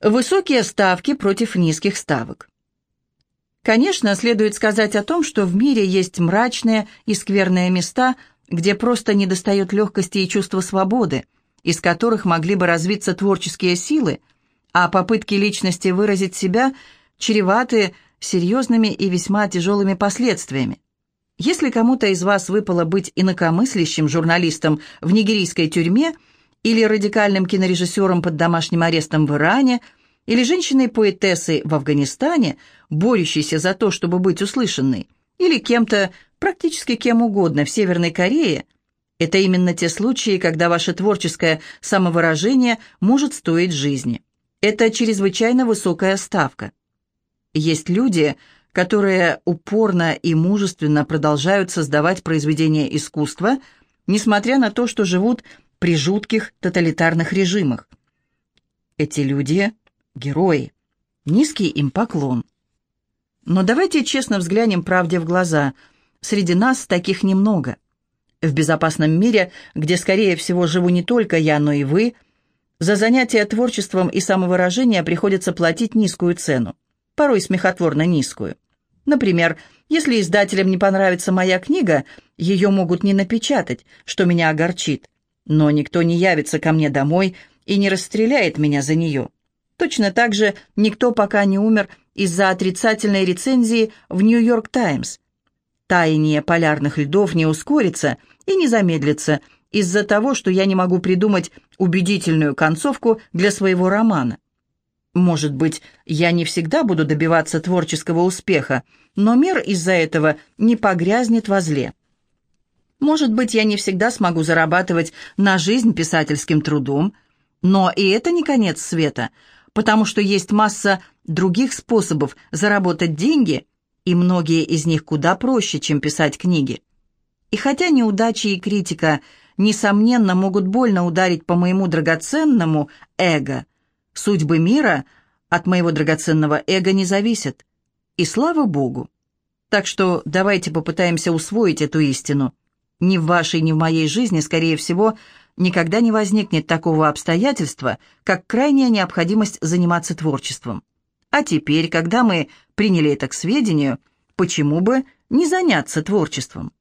Высокие ставки против низких ставок. Конечно, следует сказать о том, что в мире есть мрачные и скверные места, где просто недостает легкости и чувства свободы, из которых могли бы развиться творческие силы, а попытки личности выразить себя чреваты серьезными и весьма тяжелыми последствиями. Если кому-то из вас выпало быть инакомыслящим журналистом в нигерийской тюрьме – или радикальным кинорежиссером под домашним арестом в Иране, или женщиной-поэтессой в Афганистане, борющейся за то, чтобы быть услышанной, или кем-то, практически кем угодно в Северной Корее, это именно те случаи, когда ваше творческое самовыражение может стоить жизни. Это чрезвычайно высокая ставка. Есть люди, которые упорно и мужественно продолжают создавать произведения искусства, несмотря на то, что живут при жутких тоталитарных режимах. Эти люди — герои. Низкий им поклон. Но давайте честно взглянем правде в глаза. Среди нас таких немного. В безопасном мире, где, скорее всего, живу не только я, но и вы, за занятия творчеством и самовыражение приходится платить низкую цену, порой смехотворно низкую. Например, если издателям не понравится моя книга, ее могут не напечатать, что меня огорчит но никто не явится ко мне домой и не расстреляет меня за нее. Точно так же никто пока не умер из-за отрицательной рецензии в «Нью-Йорк Таймс». Таяние полярных льдов не ускорится и не замедлится из-за того, что я не могу придумать убедительную концовку для своего романа. Может быть, я не всегда буду добиваться творческого успеха, но мир из-за этого не погрязнет во зле. Может быть, я не всегда смогу зарабатывать на жизнь писательским трудом, но и это не конец света, потому что есть масса других способов заработать деньги, и многие из них куда проще, чем писать книги. И хотя неудачи и критика, несомненно, могут больно ударить по моему драгоценному эго, судьбы мира от моего драгоценного эго не зависят. И слава Богу. Так что давайте попытаемся усвоить эту истину. Ни в вашей, ни в моей жизни, скорее всего, никогда не возникнет такого обстоятельства, как крайняя необходимость заниматься творчеством. А теперь, когда мы приняли это к сведению, почему бы не заняться творчеством?